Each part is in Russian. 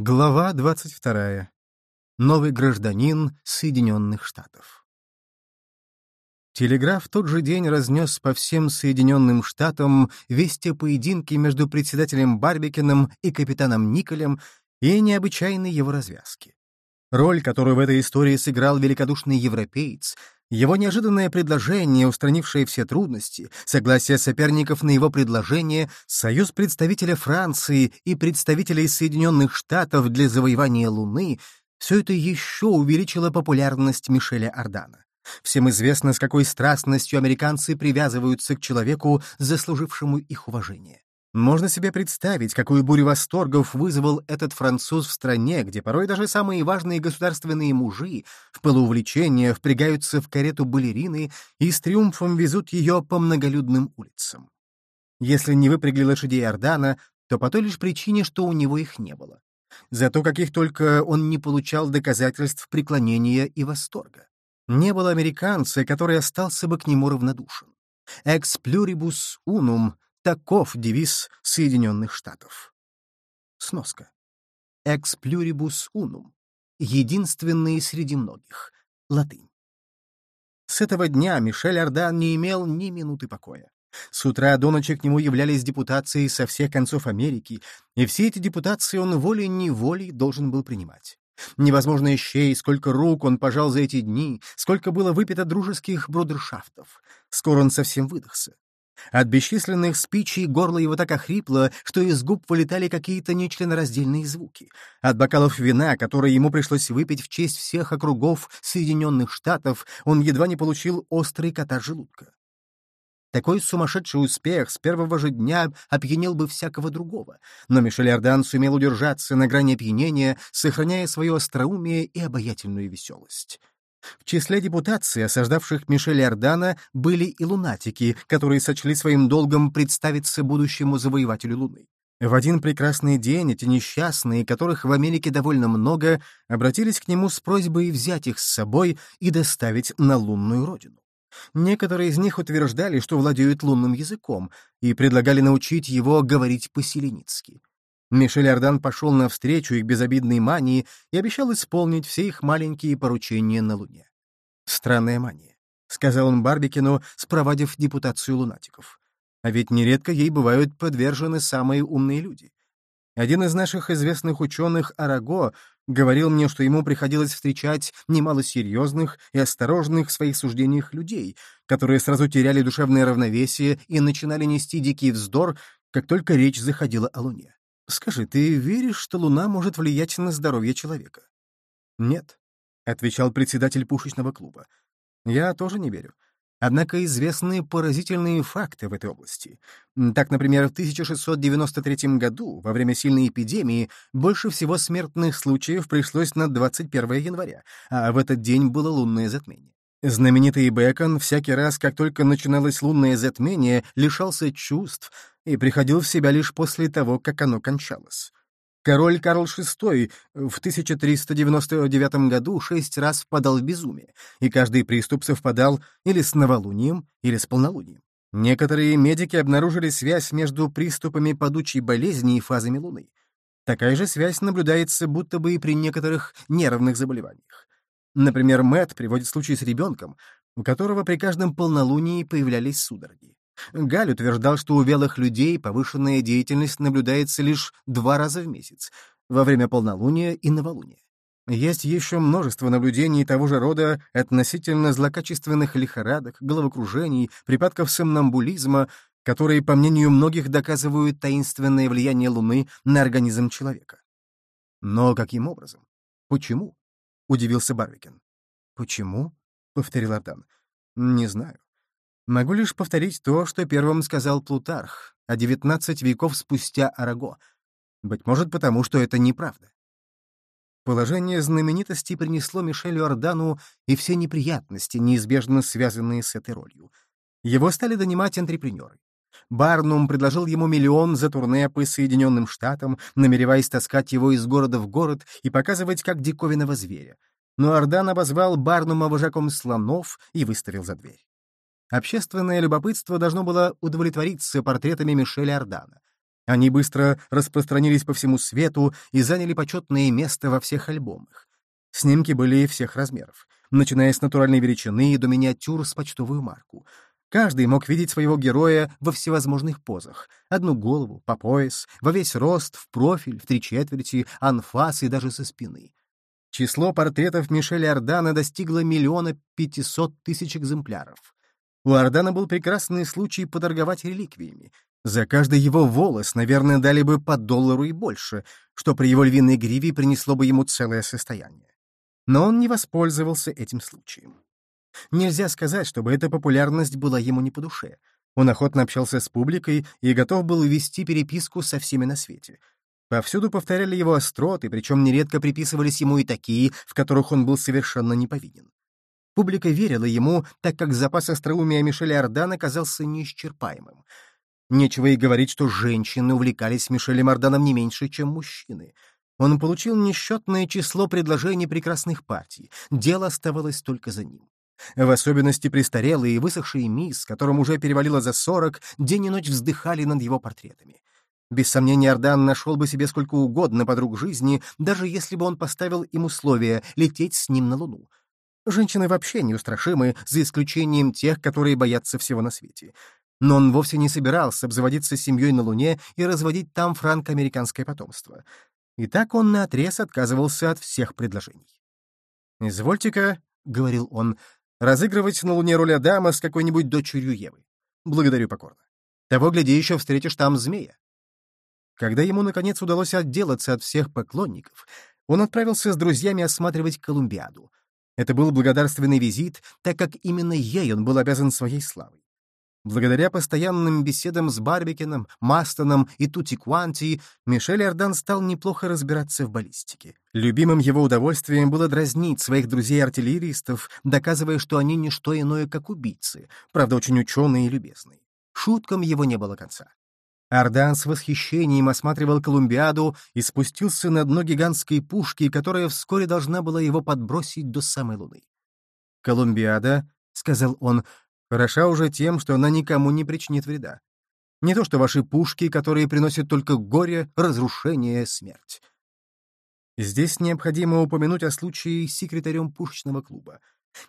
Глава 22. Новый гражданин Соединенных Штатов. Телеграф тот же день разнес по всем Соединенным Штатам вести о поединке между председателем Барбикиным и капитаном Николем и необычайной его развязки. Роль, которую в этой истории сыграл великодушный европеец, его неожиданное предложение, устранившее все трудности, согласие соперников на его предложение, союз представителя Франции и представителей Соединенных Штатов для завоевания Луны — все это еще увеличило популярность Мишеля Ардана. Всем известно, с какой страстностью американцы привязываются к человеку, заслужившему их уважение. Можно себе представить, какую бурю восторгов вызвал этот француз в стране, где порой даже самые важные государственные мужи в пылу впрягаются в карету балерины и с триумфом везут ее по многолюдным улицам. Если не выпрягли лошадей Ордана, то по той лишь причине, что у него их не было. Зато каких только он не получал доказательств преклонения и восторга. Не было американца, который остался бы к нему равнодушен. «Ex pluribus unum» Таков девиз Соединенных Штатов. Сноска. Ex pluribus unum. Единственный среди многих. Латынь. С этого дня Мишель Ардан не имел ни минуты покоя. С утра до ночи к нему являлись депутации со всех концов Америки, и все эти депутации он волей-неволей должен был принимать. Невозможно исчесть, сколько рук он пожал за эти дни, сколько было выпито дружеских брудершафтов. Скоро он совсем выдохся. От бесчисленных спичей горло его так охрипло, что из губ вылетали какие-то нечленораздельные звуки. От бокалов вина, которые ему пришлось выпить в честь всех округов Соединенных Штатов, он едва не получил острый катар желудка. Такой сумасшедший успех с первого же дня опьянел бы всякого другого, но Мишель Ардан сумел удержаться на грани опьянения, сохраняя свое остроумие и обаятельную веселость. В числе депутаций, осаждавших Мишеля Ордана, были и лунатики, которые сочли своим долгом представиться будущему завоевателю Луны. В один прекрасный день эти несчастные, которых в Америке довольно много, обратились к нему с просьбой взять их с собой и доставить на лунную родину. Некоторые из них утверждали, что владеют лунным языком, и предлагали научить его говорить по-селеницки. Мишель Ардан пошел навстречу их безобидной мании и обещал исполнить все их маленькие поручения на Луне. «Странная мания», — сказал он Барбикину, спровадив депутацию лунатиков. «А ведь нередко ей бывают подвержены самые умные люди. Один из наших известных ученых, Араго, говорил мне, что ему приходилось встречать немало серьезных и осторожных в своих суждениях людей, которые сразу теряли душевное равновесие и начинали нести дикий вздор, как только речь заходила о Луне. Скажи, ты веришь, что Луна может влиять на здоровье человека? Нет, — отвечал председатель пушечного клуба. Я тоже не верю. Однако известны поразительные факты в этой области. Так, например, в 1693 году, во время сильной эпидемии, больше всего смертных случаев пришлось на 21 января, а в этот день было лунное затмение. Знаменитый Бекон всякий раз, как только начиналось лунное затмение, лишался чувств и приходил в себя лишь после того, как оно кончалось. Король Карл VI в 1399 году шесть раз впадал в безумие, и каждый приступ совпадал или с новолунием, или с полнолунием. Некоторые медики обнаружили связь между приступами падучей болезни и фазами Луны. Такая же связь наблюдается будто бы и при некоторых нервных заболеваниях. Например, Мэтт приводит случай с ребенком, у которого при каждом полнолунии появлялись судороги. Галь утверждал, что у велых людей повышенная деятельность наблюдается лишь два раза в месяц, во время полнолуния и новолуния. Есть еще множество наблюдений того же рода относительно злокачественных лихорадок, головокружений, припадков сомнамбулизма, которые, по мнению многих, доказывают таинственное влияние Луны на организм человека. Но каким образом? Почему? — удивился Барвикин. «Почему?» — повторил Ардан. «Не знаю. Могу лишь повторить то, что первым сказал Плутарх, а девятнадцать веков спустя Араго. Быть может, потому что это неправда. Положение знаменитости принесло Мишелю Ордану и все неприятности, неизбежно связанные с этой ролью. Его стали донимать антрепренеры. Барнум предложил ему миллион за турне по Соединенным Штатам, намереваясь таскать его из города в город и показывать как диковинного зверя. Но Ардан обозвал Барнума вожаком слонов и выставил за дверь. Общественное любопытство должно было удовлетвориться портретами Мишеля Ардана. Они быстро распространились по всему свету и заняли почетное место во всех альбомах. Снимки были всех размеров, начиная с натуральной величины до миниатюр с почтовую марку. Каждый мог видеть своего героя во всевозможных позах. Одну голову, по пояс, во весь рост, в профиль, в три четверти, анфас и даже со спины. Число портретов Мишеля Ордана достигло миллиона пятисот тысяч экземпляров. У Ордана был прекрасный случай поторговать реликвиями. За каждый его волос, наверное, дали бы по доллару и больше, что при его львиной гриве принесло бы ему целое состояние. Но он не воспользовался этим случаем. Нельзя сказать, чтобы эта популярность была ему не по душе. Он охотно общался с публикой и готов был вести переписку со всеми на свете. Повсюду повторяли его остроты, причем нередко приписывались ему и такие, в которых он был совершенно не повинен. Публика верила ему, так как запас остроумия Мишеля Ордана оказался неисчерпаемым. Нечего и говорить, что женщины увлекались Мишелем Орданом не меньше, чем мужчины. Он получил несчетное число предложений прекрасных партий. Дело оставалось только за ним. В особенности престарелые и высохшие мисс, которым уже перевалило за сорок, день и ночь вздыхали над его портретами. Без сомнения, Ордан нашел бы себе сколько угодно подруг жизни, даже если бы он поставил им условие лететь с ним на Луну. Женщины вообще неустрашимы, за исключением тех, которые боятся всего на свете. Но он вовсе не собирался обзаводиться семьей на Луне и разводить там франко-американское потомство. И так он наотрез отказывался от всех предложений. «Извольте-ка», — говорил он, — «разыгрывать на Луне роль Адама с какой-нибудь дочерью Евы. Благодарю покорно. Того, гляди, еще встретишь там змея». Когда ему, наконец, удалось отделаться от всех поклонников, он отправился с друзьями осматривать Колумбиаду, это был благодарственный визит, так как именно ей он был обязан своей славой. Благодаря постоянным беседам с Барбикином, Мастоном и Тути Куанти, Мишель Ардан стал неплохо разбираться в баллистике. Любимым его удовольствием было дразнить своих друзей-артиллеристов, доказывая, что они не что иное, как убийцы, правда, очень ученые и любезные. Шуткам его не было конца. Ардан с восхищением осматривал Колумбиаду и спустился на дно гигантской пушки, которая вскоре должна была его подбросить до самой Луны. «Колумбиада», — сказал он, — «хороша уже тем, что она никому не причинит вреда. Не то что ваши пушки, которые приносят только горе, разрушение, смерть». Здесь необходимо упомянуть о случае с секретарем пушечного клуба.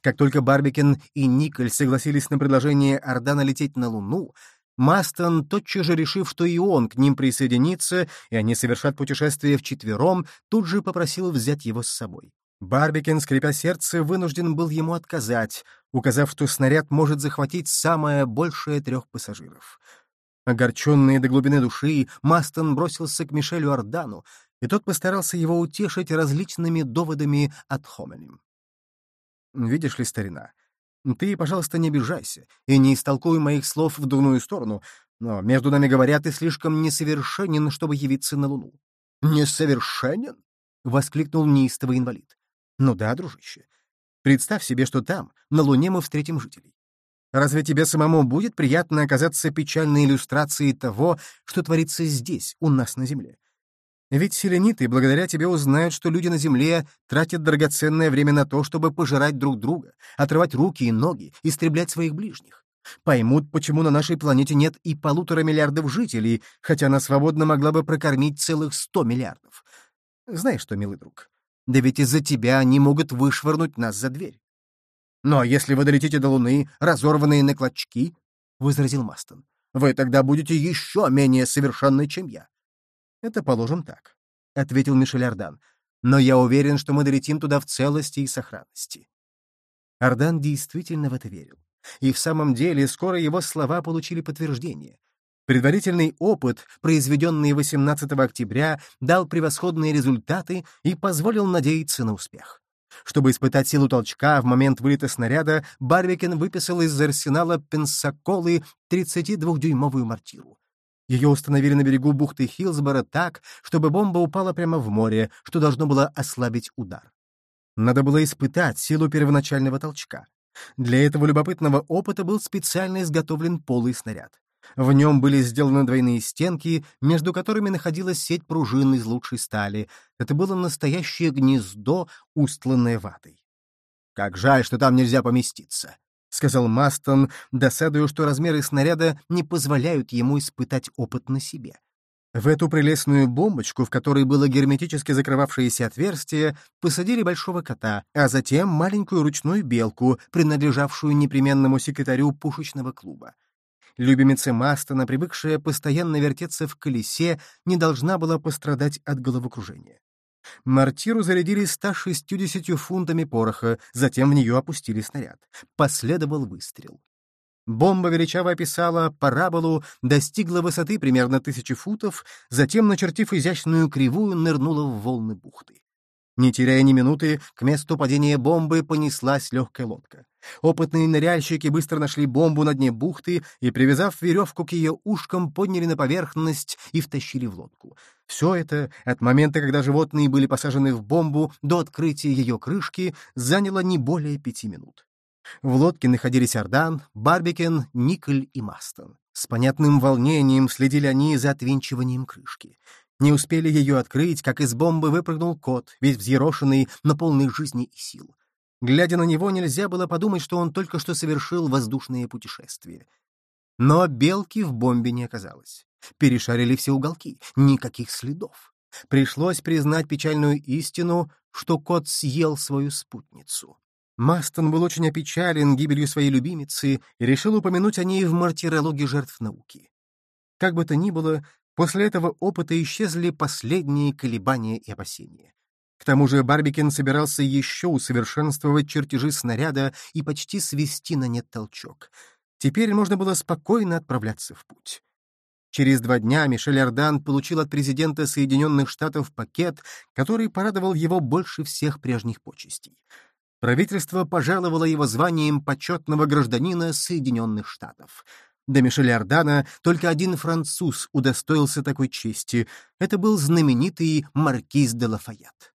Как только Барбикен и Николь согласились на предложение Ордана лететь на Луну, Мастон, тотчас же решив, что и он к ним присоединится, и они совершат путешествие вчетвером, тут же попросил взять его с собой. Барбикен, скрипя сердце, вынужден был ему отказать, указав, что снаряд может захватить самое большее трех пассажиров. Огорченный до глубины души, Мастон бросился к Мишелю Ордану, и тот постарался его утешить различными доводами от Хомелем. «Видишь ли, старина, ты, пожалуйста, не обижайся и не истолкуй моих слов в дурную сторону, но, между нами говоря, ты слишком несовершенен, чтобы явиться на Луну». «Несовершенен?» — воскликнул неистовый инвалид. «Ну да, дружище. Представь себе, что там, на Луне, мы встретим жителей. Разве тебе самому будет приятно оказаться печальной иллюстрацией того, что творится здесь, у нас на Земле? Ведь селениты благодаря тебе узнают, что люди на земле тратят драгоценное время на то, чтобы пожирать друг друга, отрывать руки и ноги, истреблять своих ближних. Поймут, почему на нашей планете нет и полутора миллиардов жителей, хотя она свободно могла бы прокормить целых сто миллиардов. Знаешь что, милый друг, да ведь из-за тебя они могут вышвырнуть нас за дверь. «Ну а если вы долетите до Луны, разорванные на клочки?» — возразил Мастон. «Вы тогда будете еще менее совершенны, чем я. «Это положим так», — ответил Мишель Ардан. «Но я уверен, что мы долетим туда в целости и сохранности». Ардан действительно в это верил. И в самом деле скоро его слова получили подтверждение. Предварительный опыт, произведенный 18 октября, дал превосходные результаты и позволил надеяться на успех. Чтобы испытать силу толчка в момент вылета снаряда, Барвикен выписал из арсенала Пенсаколы 32-дюймовую мортиру. Ее установили на берегу бухты Хилсбора так, чтобы бомба упала прямо в море, что должно было ослабить удар. Надо было испытать силу первоначального толчка. Для этого любопытного опыта был специально изготовлен полый снаряд. В нем были сделаны двойные стенки, между которыми находилась сеть пружин из лучшей стали. Это было настоящее гнездо, устланное ватой. «Как жаль, что там нельзя поместиться», — сказал Мастон, досадуя, что размеры снаряда не позволяют ему испытать опыт на себе. В эту прелестную бомбочку, в которой было герметически закрывавшееся отверстие, посадили большого кота, а затем маленькую ручную белку, принадлежавшую непременному секретарю пушечного клуба. Любимица Мастона, привыкшая постоянно вертеться в колесе, не должна была пострадать от головокружения. Мортиру зарядили 160 фунтами пороха, затем в нее опустили снаряд. Последовал выстрел. Бомба величаво описала параболу, достигла высоты примерно тысячи футов, затем, начертив изящную кривую, нырнула в волны бухты. Не теряя ни минуты, к месту падения бомбы понеслась легкая лодка. Опытные ныряльщики быстро нашли бомбу на дне бухты и, привязав веревку к ее ушкам, подняли на поверхность и втащили в лодку. Все это, от момента, когда животные были посажены в бомбу, до открытия ее крышки, заняло не более пяти минут. В лодке находились Ордан, Барбикен, Николь и Мастон. С понятным волнением следили они за отвинчиванием крышки. Не успели ее открыть, как из бомбы выпрыгнул кот, весь взъерошенный, но полный жизни и сил. Глядя на него, нельзя было подумать, что он только что совершил воздушное путешествие. Но белки в бомбе не оказалось. Перешарили все уголки, никаких следов. Пришлось признать печальную истину, что кот съел свою спутницу. Мастон был очень опечален гибелью своей любимицы и решил упомянуть о ней в мартирологии жертв науки. Как бы то ни было, после этого опыта исчезли последние колебания и опасения. К тому же Барбикин собирался еще усовершенствовать чертежи снаряда и почти свести на нет толчок. Теперь можно было спокойно отправляться в путь. Через два дня Мишель Ардан получил от президента Соединенных Штатов пакет, который порадовал его больше всех прежних почестей правительство пожаловало его званием почетного гражданина Соединенных Штатов. До Мишеля Ордана только один француз удостоился такой чести. Это был знаменитый маркиз де Лафайет.